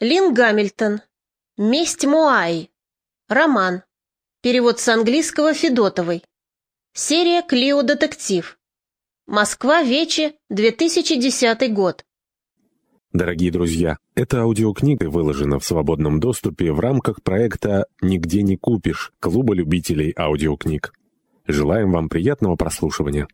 Лин Гамильтон. Месть Муай. Роман. Перевод с английского Федотовой. Серия «Клио Детектив». Москва, Вече, 2010 год. Дорогие друзья, эта аудиокнига выложена в свободном доступе в рамках проекта «Нигде не купишь» Клуба любителей аудиокниг. Желаем вам приятного прослушивания.